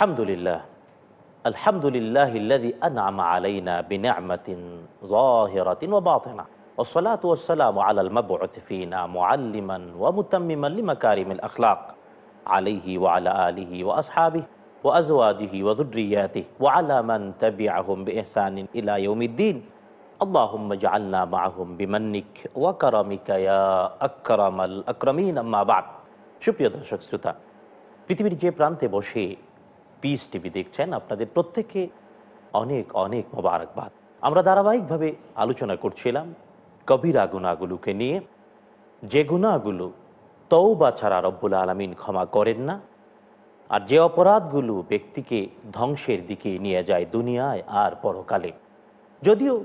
আলহামদুলিল্লাহ আলহামদুলিল্লাহ الذي أنعم علينا بنعمة ظاهرة وباطنة والصلاة والسلام على المبعوث فينا معلما ومتمما لمكارم الأخلاق عليه وعلى آله وأصحابه وأزواجه وذرياته وعلى من تبعهم بإحسان إلى يوم الدين اللهم اجعلنا معهم بمنك وكرمك يا أكرم الأكرمين أما بعد সুপ্রিয় দর্শক শ্রোতা পৃথিবীর যে প্রান্তে বসে পিস টিভি দেখছেন আপনাদের প্রত্যেককে অনেক অনেক মোবারকবাদ। আমরা ধারাবাহিকভাবে আলোচনা করছিলাম কবিরা গুণাগুলোকে নিয়ে। যে গুণাগুলো তৌ বা ছাড়া রব্বুল আলমিন ক্ষমা করেন না, আর যে অপরাধগুলো ব্যক্তিকে ধ্বংসের দিকে নিয়ে যায় দুনিয়ায় আর পরকালে। যদিও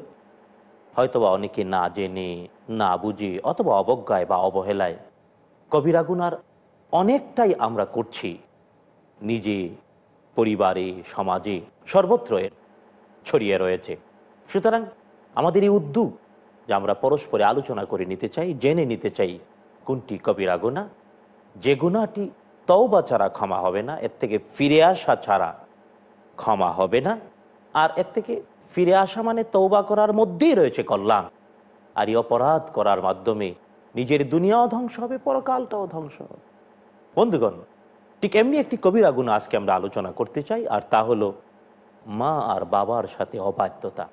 হয়তোবা অনেকে না জেনে, না বুঝে, অথবা অবজ্ঞায় বা অবহেলায় কবিরাগুনার অনেকটাই আমরা করছি নিজে পরিবারে, সমাজে সর্বত্র ছড়িয়ে রয়েছে। সুতরাং আমাদের এই উদ্যোগ যে আমরা পরস্পরে আলোচনা করে নিতে চাই, জেনে নিতে চাই, কোনটি কবিরা গুণা? যে গুণাটি তওবা ছাড়া ক্ষমা হবে না, এর থেকে ফিরে আসা ছাড়া ক্ষমা হবে না, আর এর থেকে ফিরে আসা মানে তৌবা করার মধ্যেই রয়েছে কল্যাণ। আর এই অপরাধ করার মাধ্যমে নিজের দুনিয়াও ধ্বংস হবে, পরকালটাও ধ্বংস হবে। বন্ধুগণ ঠিক এমনি একটি কবিরা গুণ আজকে আমরা আলোচনা করতে চাই, আর তা হলো মা আর বাবার সাথে অবাধ্যতা,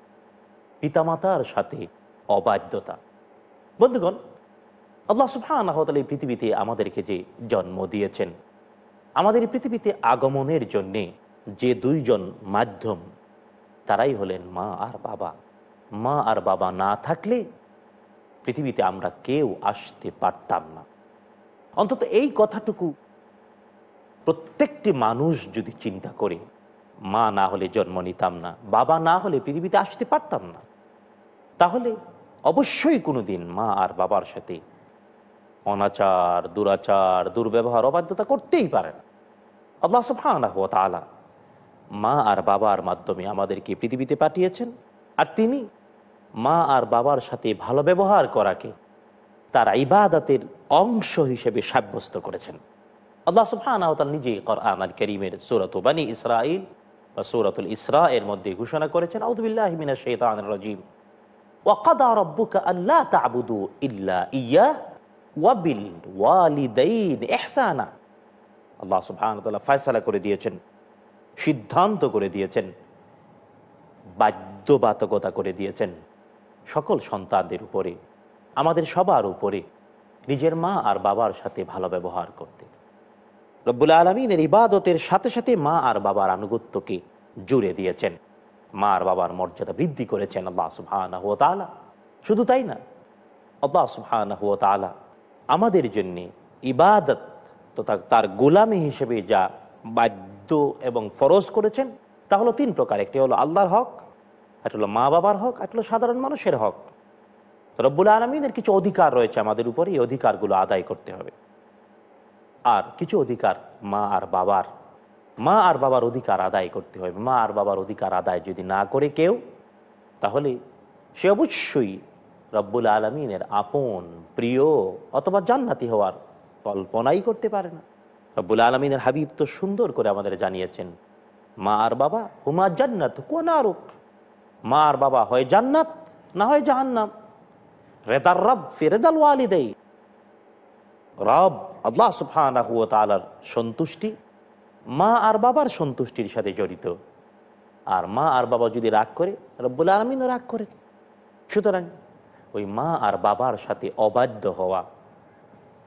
পিতামাতার সাথে অবাধ্যতা। বন্ধুগণ, আল্লাহ ওয়া এই পৃথিবীতে আমাদেরকে যে জন্ম দিয়েছেন, আমাদের পৃথিবীতে আগমনের জন্যে যে দুইজন মাধ্যম, তারাই হলেন মা আর বাবা। মা আর বাবা না থাকলে পৃথিবীতে আমরা কেউ আসতে পারতাম না। অন্তত এই কথাটুকু প্রত্যেকটি মানুষ যদি চিন্তা করে, মা না হলে জন্ম নিতাম না, বাবা না হলে পৃথিবীতে আসতে পারতাম না, তাহলে অবশ্যই কোনোদিন মা আর বাবার সাথে অনাচার, দুরাচার, দুর্ব্যবহার, অবাধ্যতা করতেই পারে না। আল্লাহ সুবহানাহু ওয়া তাআলা মা আর বাবার মাধ্যমে আমাদেরকে পৃথিবীতে পাঠিয়েছেন আর তিনি মা আর বাবার সাথে ভালো ব্যবহার করাকে তার ইবাদতের অংশ হিসেবে সাব্যস্ত করেছেন। আল্লাহ তাআলা নিজে কোরআন আল কারীমের সূরাত বানি ইসরাঈল বা সূরাতুল ইসরা এর মধ্যে ঘোষণা করেছেন, আউযু বিল্লাহি মিনাশ শাইতানির রাজীম। ওয়া কাদা রাব্বুকা আল্লা তা'বুদু ইল্লা ইয়্যাহ ওয়া বিল ওয়ালিদাইন ইহসানা। আল্লাহ সুবহানাহু ওয়া করে দিয়েছেন, সিদ্ধান্ত করে দিয়েছেন, বাধ্যবাধকতা করে দিয়েছেন সকল সন্তানদের উপরে, আমাদের সবার উপরে, নিজের মা আর বাবার সাথে ভালো ব্যবহার করতে। রব্বুল আলমিনের ইবাদতের সাথে সাথে মা আর বাবার আনুগত্যকে জুড়ে দিয়েছেন। মা আর বাবার মর্যাদা বৃদ্ধি করেছেন আল্লাহ ওয়া শুধু তাই না, আল্লাহ ওয়া আমাদের জন্য ইবাদত তথা তার গোলামি হিসেবে যা বাধ্য এবং ফরজ করেছেন, তা হলো তিন প্রকার। একটি হলো আল্লাহর হক একটা হলো মা বাবার হক একটা হলো সাধারণ মানুষের হক। রব্বুল আলমিনের কিছু অধিকার রয়েছে আমাদের উপরে, এই অধিকারগুলো আদায় করতে হবে। আর কিছু অধিকার মা আর বাবার, মা আর বাবার অধিকার আদায় করতে হবে। মা আর বাবার অধিকার আদায় যদি না করে কেউ, তাহলে সে অবশ্যই রব্বুল আলমিনের আপন, প্রিয় অথবা জান্নাতি হওয়ার কল্পনাই করতে পারে না। রব্বুল আলমিনের হাবিব তো সুন্দর করে আমাদের জানিয়েছেন, মা আর বাবা হুমা জান্নাত কোন আরুক মা আর বাবা হয় জান্নাত, না হয় জাহান্নাম। রেদার রব ফেরেদাল ওয়ালিদাই। রব, আল্লাহ সুফানাহু তালার সন্তুষ্টি, মা আর বাবার সন্তুষ্টির সাথে জড়িত। আর মা আর বাবা যদি রাগ করে, রব্বুল আলমিনও রাগ করে সুতরাং ওই মা আর বাবার সাথে অবাধ্য হওয়া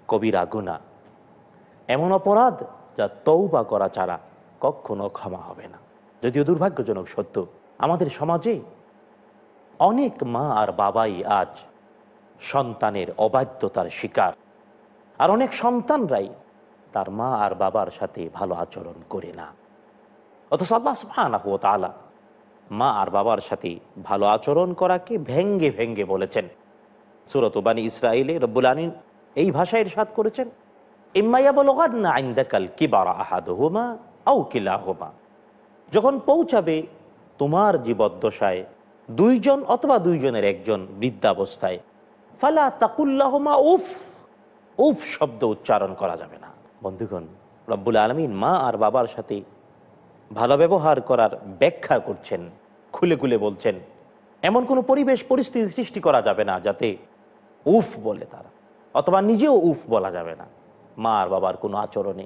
কবিরা গুণা এমন অপরাধ যা তৌবা করা ছাড়া কখনো ক্ষমা হবে না। যদিও দুর্ভাগ্যজনক সত্য, আমাদের সমাজে অনেক মা আর বাবাই আজ সন্তানের অবাধ্যতার শিকার। আর অনেক সন্তানরাই তার মা আর বাবার সাথে ভালো আচরণ করে না। অথচ আল্লাহ তাআলা মা আর বাবার সাথে ভালো আচরণ করাকে ভেঙ্গে ভেঙ্গে বলেছেন। সুরত বানী ইসরায়েলে রব্বুল আমিন এই ভাষায় ইরশাদ করেছেন যখন পৌঁছাবে তোমার জীবদ্দশায় দুইজন অথবা দুইজনের একজন বৃদ্ধাবস্থায়, ফালা তাকুল্লাহমা উফ! উফ শব্দ উচ্চারণ করা যাবে না। বন্ধুগণ, রব্বুল আলমিন মা আর বাবার সাথে ভালো ব্যবহার করার ব্যাখ্যা করছেন, খুলে খুলে বলছেন, এমন কোনো পরিবেশ পরিস্থিতি সৃষ্টি করা যাবে না যাতে উফ বলে তারা, অথবা নিজেও উফ বলা যাবে না, মা আর বাবার কোনো আচরণে।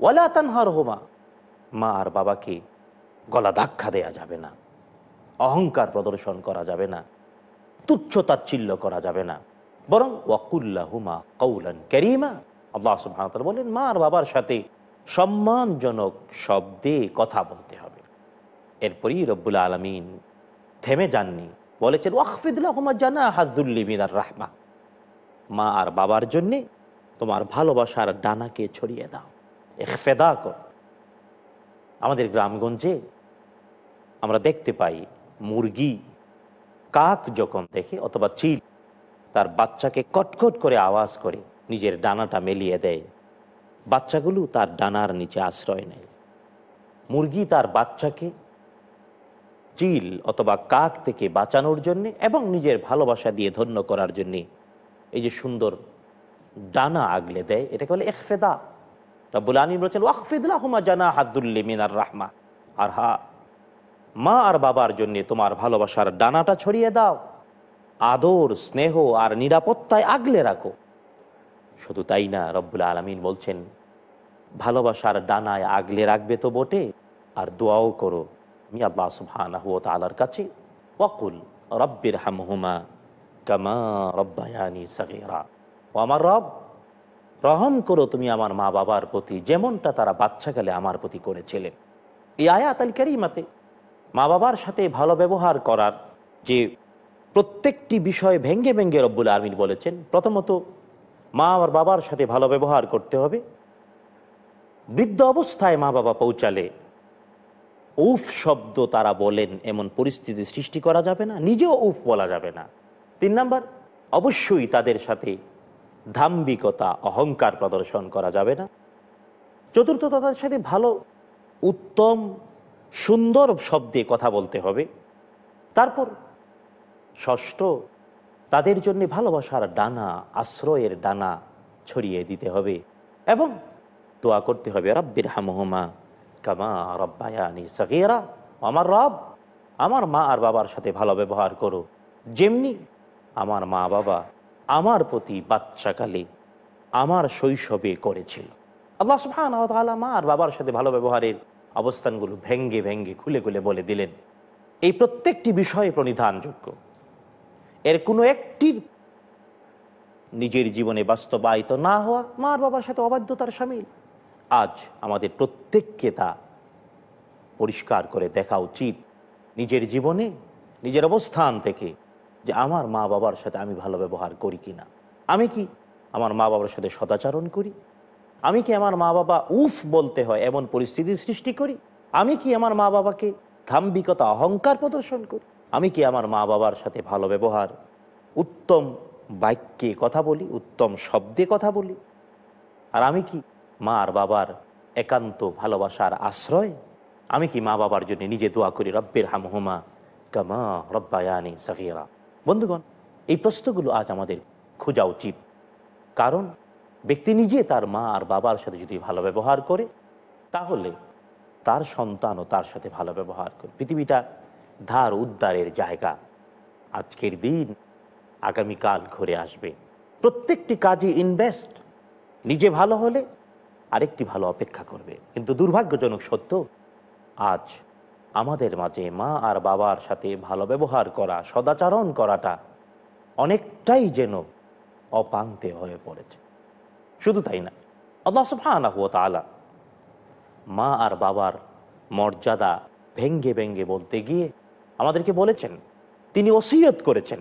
ওয়ালা তানহার হোমা মা আর বাবাকে গলা ধাক্কা দেয়া যাবে না, অহংকার প্রদর্শন করা যাবে না, তুচ্ছ তাচ্ছিল্য করা যাবে না। বরং ওয়াকুল্লাহুমা কৌলান ক্যারিমা আল্লাহ সুবহানাহু বলেন মা আর বাবার সাথে সম্মানজনক শব্দে কথা বলতে হবে। এরপরই রব্বুল আলমিন থেমে যাননি। বলেছেন ওয়াকফিদুল্লাহমা জানা হাজুল্লি মিনার রাহমা। মা আর বাবার জন্যে তোমার ভালোবাসার ডানাকে ছড়িয়ে দাও। এখফেদা কর। আমাদের গ্রামগঞ্জে আমরা দেখতে পাই মুরগি কাক যখন দেখে অথবা চিল তার বাচ্চাকে কটকট করে আওয়াজ করে, নিজের ডানাটা মেলিয়ে দেয়। বাচ্চাগুলো তার ডানার নিচে আশ্রয় নেয়। মুরগি তার বাচ্চাকে চিল অথবা কাক থেকে বাঁচানোর জন্যে এবং নিজের ভালোবাসা দিয়ে ধন্য করার জন্যে এই যে সুন্দর ডানা আগলে দেয়, এটাকে বলে এখফেদা রব্বুল আলম বলছেন ওয়াকফিদুল্লাহ হুমা জানা হাদুল্লি মিনার রাহমা। আর হা, মা আর বাবার জন্য তোমার ভালোবাসার ডানাটা ছড়িয়ে দাও। আদর, স্নেহ আর নিরাপত্তায় আগলে রাখো। শুধু তাই না, রব্বুল আলমিন বলছেন, ভালোবাসার ডানায় আগলে রাখবে তো বটে, আর দোয়াও করো। মি আল্লাহ সুবহানাহু ওয়া তাআলার কাছে, ওয়াকুল রব্বির হামহুমা কামা রব্বায়ানি সাগীরা। ও আমার রব, রহম করো তুমি আমার মা বাবার প্রতি, যেমনটা তারা বাচ্চাকালে আমার প্রতি করেছিলেন। এই আয়াত আল কারিমাতে মা বাবার সাথে ভালো ব্যবহার করার যে প্রত্যেকটি বিষয় ভেঙ্গে ভেঙ্গে রব্বুল আলমিন বলেছেন, প্রথমত, মা আর বাবার সাথে ভালো ব্যবহার করতে হবে। বৃদ্ধ অবস্থায় মা বাবা পৌঁছালে উফ শব্দ তারা বলেন, এমন পরিস্থিতি সৃষ্টি করা যাবে না, নিজেও উফ বলা যাবে না। তিন নাম্বার, অবশ্যই তাদের সাথে ধাম্বিকতা, অহংকার প্রদর্শন করা যাবে না। চতুর্থ, তাদের সাথে ভালো, উত্তম, সুন্দর শব্দে কথা বলতে হবে। তারপর ষষ্ঠ, তাদের জন্য ভালোবাসার ডানা, আশ্রয়ের ডানা ছড়িয়ে দিতে হবে এবং দোয়া করতে হবে রব্বির হামহমা কামা রব্বায়ানি সগেরা আমার রব, আমার মা আর বাবার সাথে ভালো ব্যবহার করো। যেমনি আমার মা বাবা আমার প্রতি বাচ্চাকালে আমার শৈশবে করেছিল। আল্লাহ সুবহান মা আর বাবার সাথে ভালো ব্যবহারের অবস্থানগুলো ভেঙ্গে ভেঙ্গে খুলে খুলে বলে দিলেন। এই প্রত্যেকটি বিষয়ে প্রণিধানযোগ্য। এর কোনো একটির নিজের জীবনে বাস্তবায়িত না হওয়া মার বাবার সাথে অবাধ্যতার সামিল। আজ আমাদের প্রত্যেককে তা পরিষ্কার করে দেখা উচিত নিজের জীবনে, নিজের অবস্থান থেকে যে আমার মা বাবার সাথে আমি ভালো ব্যবহার করি কি না আমি কি আমার মা বাবার সাথে সদাচরণ করি? আমি কি আমার মা বাবা উফ বলতে হয় এমন পরিস্থিতি সৃষ্টি করি? আমি কি আমার মা বাবাকে ধাম্বিকতা, অহংকার প্রদর্শন করি? আমি কি আমার মা বাবার সাথে ভালো ব্যবহার, উত্তম বাক্যে কথা বলি, উত্তম শব্দে কথা বলি? আর আমি কি মা আর বাবার একান্ত ভালোবাসার আশ্রয়? আমি কি মা বাবার জন্য নিজে দোয়া করি, রব্বের হামহুমা কামা রব্বায়ানি সাফিরা বন্ধুগণ, এই প্রশ্নগুলো আজ আমাদের খোঁজা উচিত। কারণ, ব্যক্তি নিজে তার মা আর বাবার সাথে যদি ভালো ব্যবহার করে, তাহলে তার সন্তানও তার সাথে ভালো ব্যবহার করে। পৃথিবীটা ধার উদ্ধারের জায়গা। আজকের দিন আগামীকাল ঘুরে আসবে। প্রত্যেকটি কাজে ইনভেস্ট নিজে ভালো হলে আরেকটি ভালো অপেক্ষা করবে। কিন্তু দুর্ভাগ্যজনক সত্য, আজ আমাদের মাঝে মা আর বাবার সাথে ভালো ব্যবহার করা, সদাচারণ করাটা অনেকটাই যেন অপান্তে হয়ে পড়েছে। শুধু তাই না, আল্লাহ ওয়া তাআলা মা আর বাবার মর্যাদা ভেঙ্গে ভেঙ্গে বলতে গিয়ে আমাদেরকে বলেছেন, তিনি ওসিয়ত করেছেন।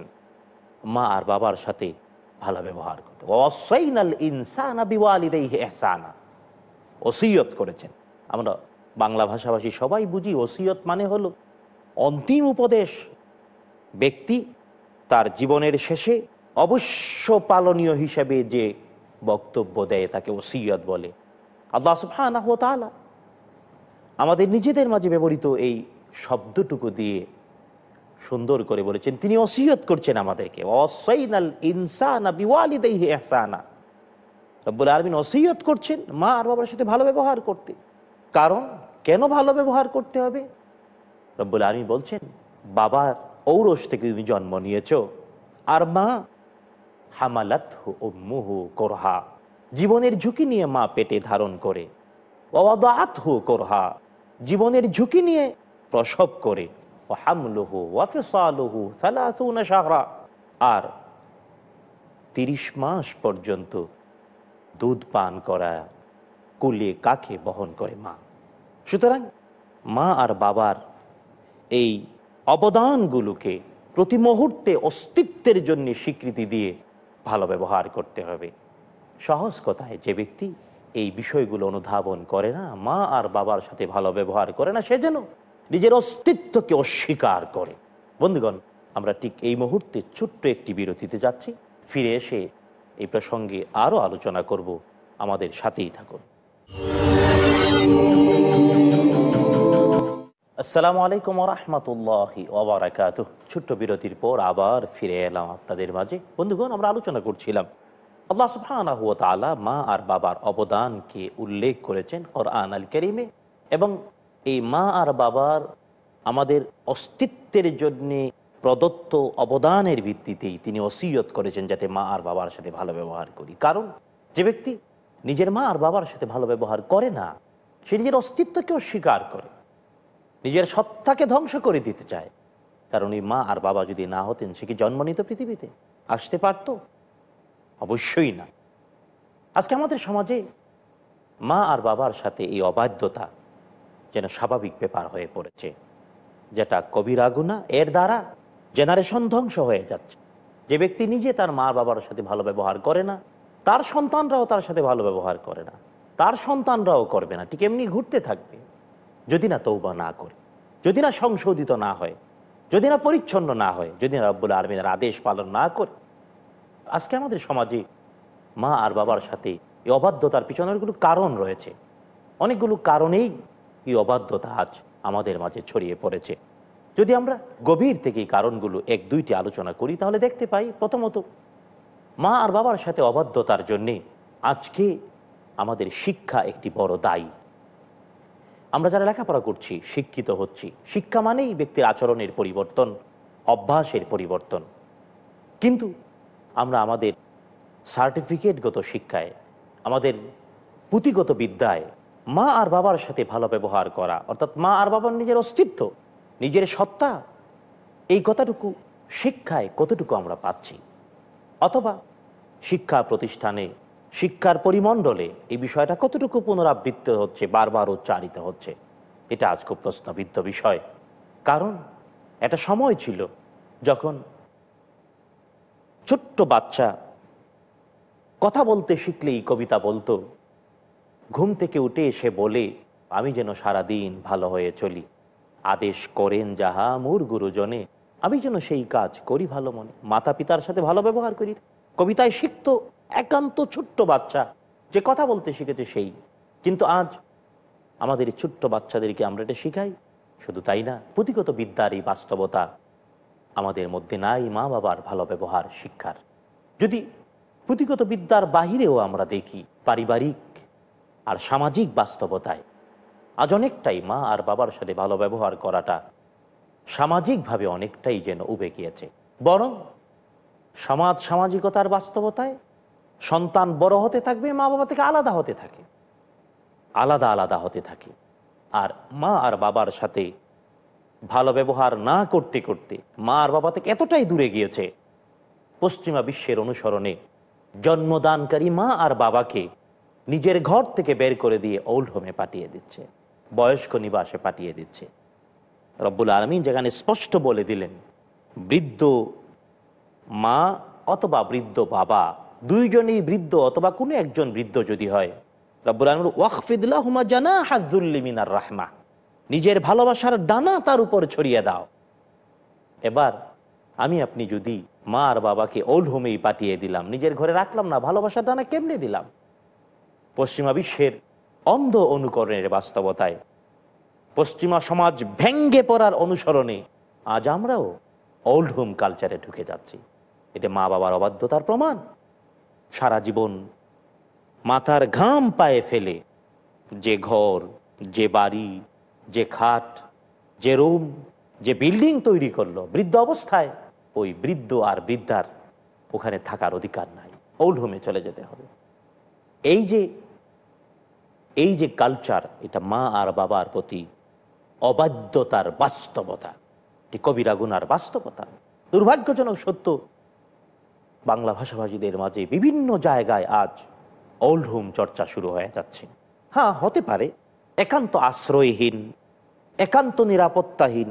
মা আর বাবার সাথে ভালো ব্যবহার করতে। ওসিয়ত করেছেন। আমরা বাংলা ভাষাভাষী সবাই বুঝি ওসিয়ত মানে হলো অন্তিম উপদেশ। ব্যক্তি তার জীবনের শেষে অবশ্য পালনীয় হিসেবে যে বক্তব্য দেয় তাকে ওসিয়ত বলে। আল্লাহ আমাদের নিজেদের মাঝে ব্যবহৃত এই শব্দটুকু দিয়ে সুন্দর করে বলেছেন, তিনি অসিয়ত করছেন আমাদেরকে। অসিয়ত করছেন, মা আর বাবার সাথে ভালো ব্যবহার করতে। কারণ কেন ভালো ব্যবহার করতে হবে? রব্বুল আলমী বলছেন, বাবার ঔরস থেকে তুমি জন্ম নিয়েছ, আর মা হামালাত মুহু করহা। জীবনের ঝুঁকি নিয়ে মা পেটে ধারণ করে। হু করহা। জীবনের ঝুঁকি নিয়ে প্রসব করে। হামলুহু ওয়াফিসালুহু সালাসুনা শাহরা। আর তিরিশ মাস পর্যন্ত দুধ পান করা, কুলে কাকে বহন করে মা? সুতরাং মা আর বাবার এই অবদানগুলোকে প্রতি মুহূর্তে অস্তিত্বের জন্য স্বীকৃতি দিয়ে ভালো ব্যবহার করতে হবে। সহজ কথায় যে ব্যক্তি এই বিষয়গুলো অনুধাবন করে না, মা আর বাবার সাথে ভালো ব্যবহার করে না, সে যেন নিজের অস্তিত্বকে অস্বীকার করে। বন্ধুগণ, আমরা ঠিক এই মুহূর্তে ছোট্ট একটি বিরতিতে যাচ্ছি। ফিরে এসে এই প্রসঙ্গে আরও আলোচনা করব। আমাদের সাথেই থাকুন। আসসালামু আলাইকুম রহমতুল্লাহ ওবরাকাত ছোট্ট বিরতির পর আবার ফিরে এলাম আপনাদের মাঝে। বন্ধুগণ, আমরা আলোচনা করছিলাম, আল্লাহ তাআলা মা আর বাবার অবদানকে উল্লেখ করেছেন কোরআন আল করিমে এবং এই মা আর বাবার আমাদের অস্তিত্বের জন্যে প্রদত্ত অবদানের ভিত্তিতেই তিনি অসিয়ত করেছেন যাতে মা আর বাবার সাথে ভালো ব্যবহার করি। কারণ যে ব্যক্তি নিজের মা আর বাবার সাথে ভালো ব্যবহার করে না, সে নিজের অস্তিত্বকে অস্বীকার করে। নিজের সত্তাকে ধ্বংস করে দিতে চায়। কারণ এই মা আর বাবা যদি না হতেন, সে কি জন্ম নিত পৃথিবীতে? আসতে পারত? অবশ্যই না। আজকে আমাদের সমাজে মা আর বাবার সাথে এই অবাধ্যতা যেন স্বাভাবিক ব্যাপার হয়ে পড়েছে। যেটা কবিরা গুণা এর দ্বারা জেনারেশন ধ্বংস হয়ে যাচ্ছে। যে ব্যক্তি নিজে তার মা বাবার সাথে ভালো ব্যবহার করে না, তার সন্তানরাও তার সাথে ভালো ব্যবহার করে না, তার সন্তানরাও করবে না, ঠিক এমনি ঘুরতে থাকবে। যদি না তৌবা না করে, যদি না সংশোধিত না হয়, যদি না পরিচ্ছন্ন না হয়, যদি না রব্বুল আলমিনের আদেশ পালন না করে, আজকে আমাদের সমাজে মা আর বাবার সাথে এই অবাধ্যতার পিছনে অনেকগুলো কারণ রয়েছে। অনেকগুলো কারণেই এই অবাধ্যতা আজ আমাদের মাঝে ছড়িয়ে পড়েছে। যদি আমরা গভীর থেকে কারণগুলো এক দুইটি আলোচনা করি, তাহলে দেখতে পাই প্রথমত, মা আর বাবার সাথে অবাধ্যতার জন্যে আজকে আমাদের শিক্ষা একটি বড় দায়ী। আমরা যারা লেখাপড়া করছি, শিক্ষিত হচ্ছি, শিক্ষা মানেই ব্যক্তির আচরণের পরিবর্তন, অভ্যাসের পরিবর্তন। কিন্তু আমরা আমাদের সার্টিফিকেটগত শিক্ষায়, আমাদের পুঁথিগত বিদ্যায় মা আর বাবার সাথে ভালো ব্যবহার করা, অর্থাৎ মা আর বাবার নিজের অস্তিত্ব, নিজের সত্তা, এই কথাটুকু শিক্ষায় কতটুকু আমরা পাচ্ছি? অথবা শিক্ষা প্রতিষ্ঠানে, শিক্ষার পরিমণ্ডলে এই বিষয়টা কতটুকু পুনরাবৃত্ত হচ্ছে, বারবার উচ্চারিত হচ্ছে? এটা আজ খুব প্রশ্নবিদ্ধ বিষয়। কারণ একটা সময় ছিল যখন ছোট্ট বাচ্চা কথা বলতে শিখলেই কবিতা বলতো ঘুম থেকে উঠে এসে বলে, আমি যেন সারাদিন ভালো হয়ে চলি। আদেশ করেন যাহা মোর গুরুজনে। আমি যেন সেই কাজ করি ভালো মনে। মাতা পিতার সাথে ভালো ব্যবহার করি। কবিতায় শিখত একান্ত ছোট্ট বাচ্চা। যে কথা বলতে শিখেছে সেই। কিন্তু আজ আমাদের ছোট্ট বাচ্চাদেরকে আমরা এটা শিখাই। শুধু তাই না, পুঁথিগত বিদ্যার এই বাস্তবতা আমাদের মধ্যে নাই মা বাবার ভালো ব্যবহার, শিক্ষার। যদি পুঁথিগত বিদ্যার বাহিরেও আমরা দেখি, পারিবারিক আর সামাজিক বাস্তবতায়। আজ অনেকটাই মা আর বাবার সাথে ভালো ব্যবহার করাটা সামাজিকভাবে অনেকটাই যেন উবে গিয়েছে। বরং সমাজ সামাজিকতার বাস্তবতায় সন্তান বড় হতে থাকবে মা বাবা থেকে আলাদা হতে থাকে। আলাদা আলাদা হতে থাকে। আর মা আর বাবার সাথে ভালো ব্যবহার না করতে করতে মা আর বাবা থেকে এতটাই দূরে গিয়েছে, পশ্চিমা বিশ্বের অনুসরণে জন্মদানকারী মা আর বাবাকে নিজের ঘর থেকে বের করে দিয়ে ওল্ড হোমে পাঠিয়ে দিচ্ছে। বয়স্ক নিবাসে পাঠিয়ে দিচ্ছে। রব্বুল আলমিন যেখানে স্পষ্ট বলে দিলেন, বৃদ্ধ মা অথবা বৃদ্ধ বাবা, দুইজনেই বৃদ্ধ অথবা কোনো একজন বৃদ্ধ যদি হয়, রব্বুল আলম ওয়াকফিদুল্লাহ জানা হাজুল্লিমিনার রাহমা। নিজের ভালোবাসার ডানা তার উপর ছড়িয়ে দাও। এবার আমি আপনি যদি মা আর বাবাকে ওল্ড হোমেই পাঠিয়ে দিলাম, নিজের ঘরে রাখলাম না, ভালোবাসার ডানা কেমনে দিলাম? পশ্চিমা বিশ্বের অন্ধ অনুকরণের বাস্তবতায়। পশ্চিমা সমাজ ভেঙ্গে পড়ার অনুসরণে আজ আমরাও ওল্ড হোম কালচারে ঢুকে যাচ্ছি। এটা মা বাবার অবাধ্যতার প্রমাণ। সারা জীবন মাথার ঘাম পায়ে ফেলে যে ঘর, যে বাড়ি, যে খাট, যে রুম যে বিল্ডিং তৈরি করল বৃদ্ধ অবস্থায়, ওই বৃদ্ধ আর বৃদ্ধার ওখানে থাকার অধিকার নাই। ওল্ড হোমে চলে যেতে হবে। এই যে এই যে কালচার এটা মা আর বাবার প্রতি অবাধ্যতার বাস্তবতা, এটি কবিরা বাস্তবতা। দুর্ভাগ্যজনক সত্য, বাংলা ভাষাভাষীদের মাঝে বিভিন্ন জায়গায় আজ ওল্ড হোম চর্চা শুরু হয়ে যাচ্ছে। হ্যাঁ হতে পারে, একান্ত আশ্রয়হীন, একান্ত নিরাপত্তাহীন,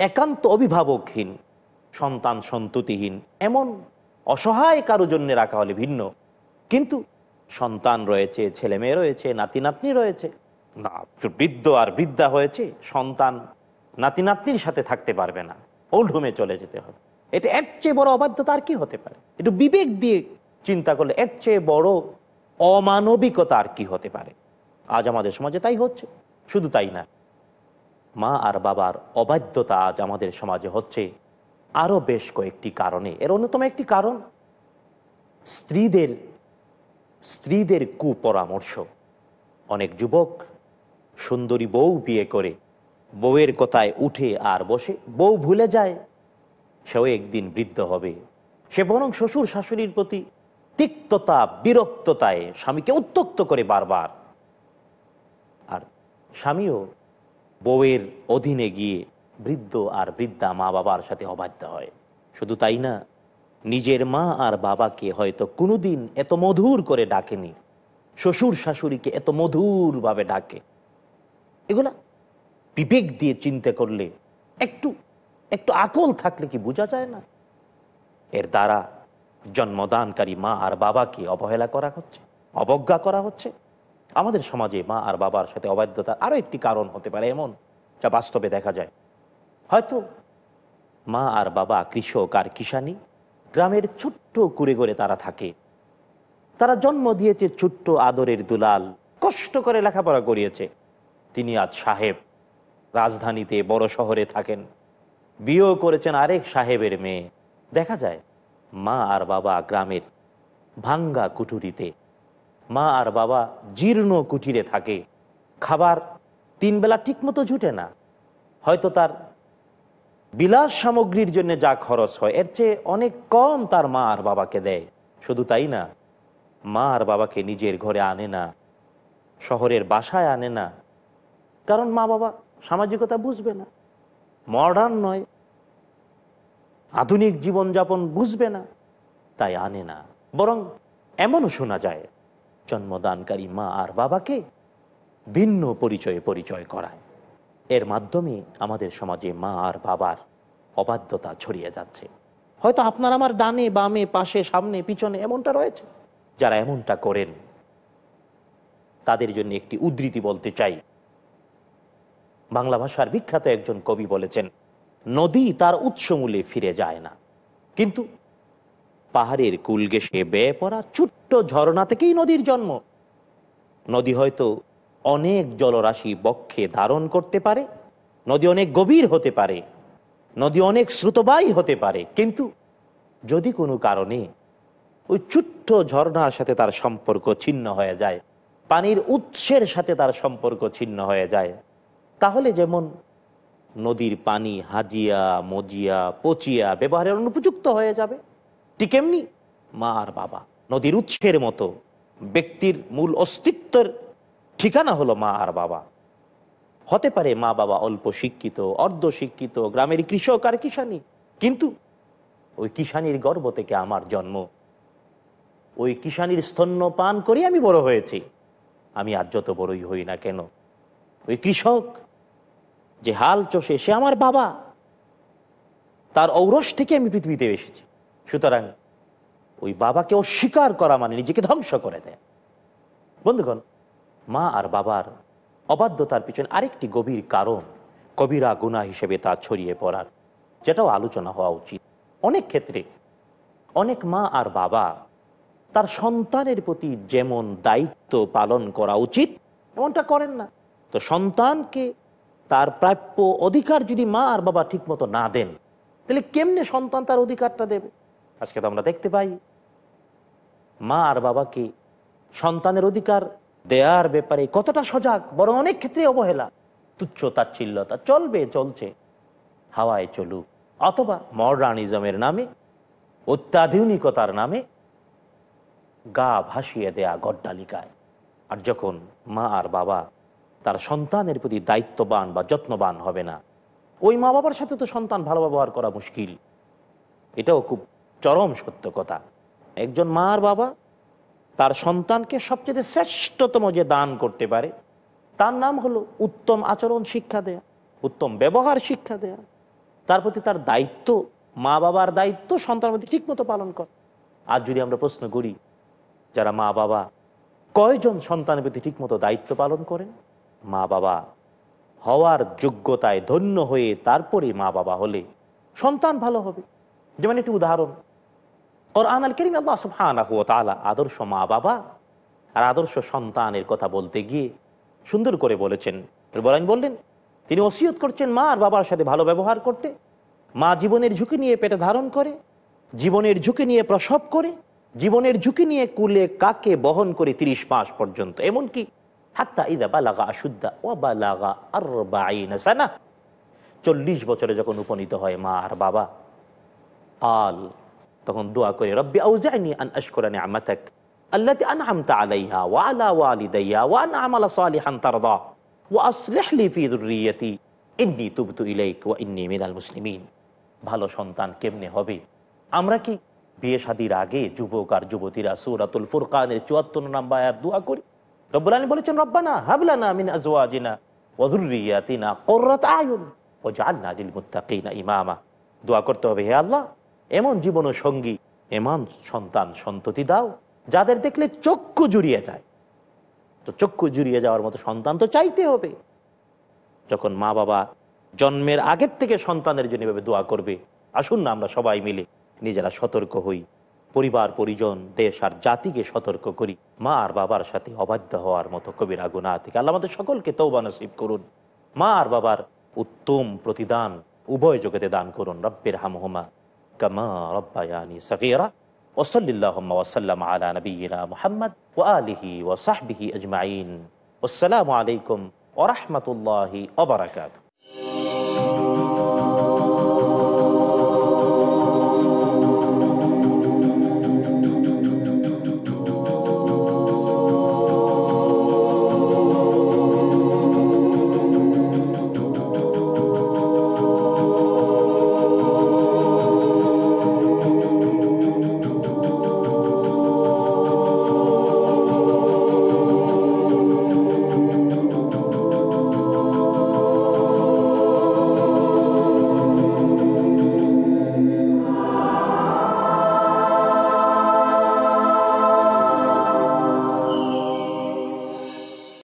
একান্ত অভিভাবকহীন, সন্তান সন্ততিহীন, এমন অসহায় কারও জন্য রাখা হলে ভিন্ন। কিন্তু সন্তান রয়েছে, ছেলে মেয়ে রয়েছে, নাতি নাতনি রয়েছে। না, বৃদ্ধ আর বৃদ্ধা হয়েছে, সন্তান নাতি নাতনির সাথে থাকতে পারবে না। ওল্ড হোমে চলে যেতে হবে। এটা এর চেয়ে বড় অবাধ্যতা আর কি হতে পারে? একটু বিবেক দিয়ে চিন্তা করলে এর চেয়ে বড় অমানবিকতা আর কি হতে পারে? আজ আমাদের সমাজে তাই হচ্ছে। শুধু তাই না, মা আর বাবার অবাধ্যতা আজ আমাদের সমাজে হচ্ছে আরও বেশ কয়েকটি কারণে। এর অন্যতম একটি কারণ, স্ত্রীদের স্ত্রীদের কুপরামর্শ। অনেক যুবক সুন্দরী বউ বিয়ে করে, বউয়ের কথায় উঠে আর বসে, বউ ভুলে যায়, সেও একদিন বৃদ্ধ হবে। সে বরং শ্বশুর শাশুড়ির প্রতি তিক্ততা, বিরক্ততায় স্বামীকে উত্তক্ত করে বারবার। আর স্বামীও বউয়ের অধীনে গিয়ে বৃদ্ধ আর বৃদ্ধা মা বাবার সাথে অবাধ্য হয়। শুধু তাই না নিজের মা আর বাবাকে হয়তো কোনোদিন এত মধুর করে ডাকেনি। শ্বশুর শাশুড়িকে এত মধুরভাবে ডাকে। এগুলা বিবেক দিয়ে চিন্তা করলে একটু একটু আকল থাকলে কি বোঝা যায় না? এর দ্বারা জন্মদানকারী মা আর বাবাকে অবহেলা করা হচ্ছে, অবজ্ঞা করা হচ্ছে। আমাদের সমাজে মা আর বাবার সাথে অবাধ্যতা আরও একটি কারণ হতে পারে এমন, যা বাস্তবে দেখা যায়। হয়তো মা আর বাবা কৃষক আর কিষানি গ্রামের ছোট্ট কুড়ে করে তারা থাকে। তারা জন্ম দিয়েছে ছোট্ট আদরের দুলাল, কষ্ট করে লেখাপড়া করিয়েছে। তিনি আজ সাহেব, রাজধানীতে বড় শহরে থাকেন। বিয়েও করেছেন আরেক সাহেবের মেয়ে। দেখা যায়, মা আর বাবা গ্রামের ভাঙ্গা কুঠুরিতে। মা আর বাবা জীর্ণ কুটিরে থাকে। খাবার তিন বেলা ঠিক মতো জুটে না। হয়তো তার বিলাস সামগ্রীর জন্য যা খরচ হয়, এর চেয়ে অনেক কম তার মা আর বাবাকে দেয়। শুধু তাই না, মা আর বাবাকে নিজের ঘরে আনে না, শহরের বাসায় আনে না। কারণ মা বাবা সামাজিকতা বুঝবে না মডার্ন নয়। আধুনিক জীবনযাপন বুঝবে না, তাই আনে না। বরং এমনও শোনা যায়, জন্মদানকারী মা আর বাবাকে ভিন্ন পরিচয়ে পরিচয় করায়। এর মাধ্যমে আমাদের সমাজে মা আর বাবার অবাধ্যতা ছড়িয়ে যাচ্ছে। হয়তো আপনার আমার ডানে, বামে, পাশে, সামনে, পিছনে এমনটা রয়েছে। যারা এমনটা করেন, তাদের জন্য একটি উদ্ধৃতি বলতে চাই। বাংলা ভাষার বিখ্যাত একজন কবি বলেছেন, নদী তার উৎসমূলে ফিরে যায় না। কিন্তু পাহাড়ের কুল গেসে বেয়ে পড়া ছোট্ট ঝর্ণা থেকেই নদীর জন্ম। নদী হয়তো অনেক জলরাশি বক্ষে ধারণ করতে পারে, নদী অনেক গভীর হতে পারে, নদী অনেক শ্রুতবাহী হতে পারে, কিন্তু যদি কোনো কারণে ওই ছোট্ট ঝর্ণার সাথে তার সম্পর্ক ছিন্ন হয়ে যায়, পানির উৎসের সাথে তার সম্পর্ক ছিন্ন হয়ে যায়, তাহলে যেমন নদীর পানি হাজিয়া, মজিয়া, পচিয়া ব্যবহারের অনুপযুক্ত হয়ে যাবে, ঠিক এমনি মা আর বাবা, নদীর উৎসের মতো ব্যক্তির মূল অস্তিত্বের ঠিকানা হলো মা আর বাবা। হতে পারে মা বাবা অল্প শিক্ষিত, অর্ধ শিক্ষিত, গ্রামের কৃষক আর কিষানি। কিন্তু ওই কিষানির গর্ব থেকে আমার জন্ম। ওই কিষানির স্তন্য পান করে আমি বড় হয়েছি। আমি আর যত বড়ই হই না কেন, ওই কৃষক যে হাল চষে সে আমার বাবা। তার ঔরস থেকে আমি পৃথিবীতে এসেছি। সুতরাং ওই বাবাকে অস্বীকার করা মানে নিজেকে ধ্বংস করে দেয়। বন্ধুগণ মা আর বাবার অবাধ্যতার পিছনে আরেকটি গভীর কারণ, কবিরা গুণা হিসেবে তা ছড়িয়ে পড়ার, যেটাও আলোচনা হওয়া উচিত। অনেক ক্ষেত্রে অনেক মা আর বাবা তার সন্তানের প্রতি যেমন দায়িত্ব পালন করা উচিত, এমনটা করেন না। তো সন্তানকে তার প্রাপ্য অধিকার যদি মা আর বাবা ঠিক মতো না দেন, তাহলে কেমনে সন্তান তার অধিকারটা দেবে? আজকে তো আমরা দেখতে পাই, মা আর বাবাকে সন্তানের অধিকার দেয়ার ব্যাপারে কতটা সজাগ, বরং অনেক ক্ষেত্রে অবহেলা। তুচ্ছ তাচ্ছিল্যতা চলবে, চলছে। হাওয়ায় চলুক, অথবা মডার্নিজমের নামে, অত্যাধুনিকতার নামে গা ভাসিয়ে দেয়া গড্ডালিকায়। আর যখন মা আর বাবা তার সন্তানের প্রতি দায়িত্ববান বা যত্নবান হবে না, ওই মা বাবার সাথে তো সন্তান ভালো ব্যবহার করা মুশকিল। এটাও খুব চরম সত্য কথা। একজন মা আর বাবা তার সন্তানকে সবচেয়ে শ্রেষ্ঠতম যে দান করতে পারে, তার নাম হলো উত্তম আচরণ শিক্ষা দেয়া, উত্তম ব্যবহার শিক্ষা দেয়া। তার প্রতি তার দায়িত্ব মা বাবার দায়িত্ব সন্তানের প্রতি ঠিকমতো পালন কর। আর যদি আমরা প্রশ্ন করি, যারা মা বাবা কয়জন সন্তানের প্রতি ঠিকমতো দায়িত্ব পালন করেন? মা বাবা হওয়ার যোগ্যতায় ধন্য হয়ে তারপরে মা বাবা হলে সন্তান ভালো হবে। যেমন একটি উদাহরণ ওর আনাল করিম আল্লাহ তাআলা আদর্শ মা বাবা আর আদর্শ সন্তানের কথা বলতে গিয়ে সুন্দর করে বলেছেন। বলেন বললেন, তিনি ওসিয়ত করছেন মা আর বাবার সাথে ভালো ব্যবহার করতে, মা জীবনের ঝুঁকি নিয়ে পেটে ধারণ করে, জীবনের ঝুঁকি নিয়ে প্রসব করে, জীবনের ঝুঁকি নিয়ে কুলে কাকে বহন করে তিরিশ মাস পর্যন্ত, এমনকি হাত্তা ইদা বালাগা আশুদ্ধা ও বালাগা আর সানা। চল্লিশ বছরে যখন উপনীত হয় মা আর বাবা আল তখন দোয়া করি, রব্বি আউজাইনি আন আশকুরানি আমাতাক আল্লাতি আনআমতা আলাইহা ওয়া আলা ওয়ালিদাইয়া ওয়া আন আমালা সালিহান তারদা ওয়া আসলিহ লি ফি যুররিয়াতি ইন্নী তুবতু ইলাইক ওয়া ইন্নী মিনাল মুসলিমিন। ভালো সন্তান কেমনে হবে? আমরা কি বিয়ে শাদির আগে যুবক আর যুবতীরা সুরাতুল ফুরকানের চুয়াত্তর নাম্বার আয়াত দোয়া করি? রব্বুল বলেছেন, রব্বানা হাবলানা মিন আজওয়াজিনা ওয়াদুরিয়াতিনা কুররাত আয়ুন ওয়া জাআলনা লিল মুত্তাকিনা ইমামা। দোয়া করতে হবে, হে আল্লাহ এমন জীবন সঙ্গী, এমন সন্তান সন্ততি দাও, যাদের দেখলে চক্ষু জুড়িয়ে যায়। তো চক্ষু জুড়িয়ে যাওয়ার মতো সন্তান তো চাইতে হবে। যখন মা বাবা জন্মের আগের থেকে সন্তানের জন্য এভাবে দোয়া করবে, আসুন না আমরা সবাই মিলে নিজেরা সতর্ক হই। পরিবার, পরিজন, দেশ আর জাতিকে সতর্ক করি। মা আর বাবার সাথে অবাধ্য হওয়ার মতো কবির গুণা থেকে আল্লাহ আমাদের সকলকে তৌবা নসিব করুন। মা আর বাবার উত্তম প্রতিদান উভয় জগতে দান করুন। রব্বের হামহমা كما ربياني صغيرة. وصل اللهم وسلم على نبينا محمد وآله وصحبه أجمعين. والسلام عليكم ورحمة الله وبركاته.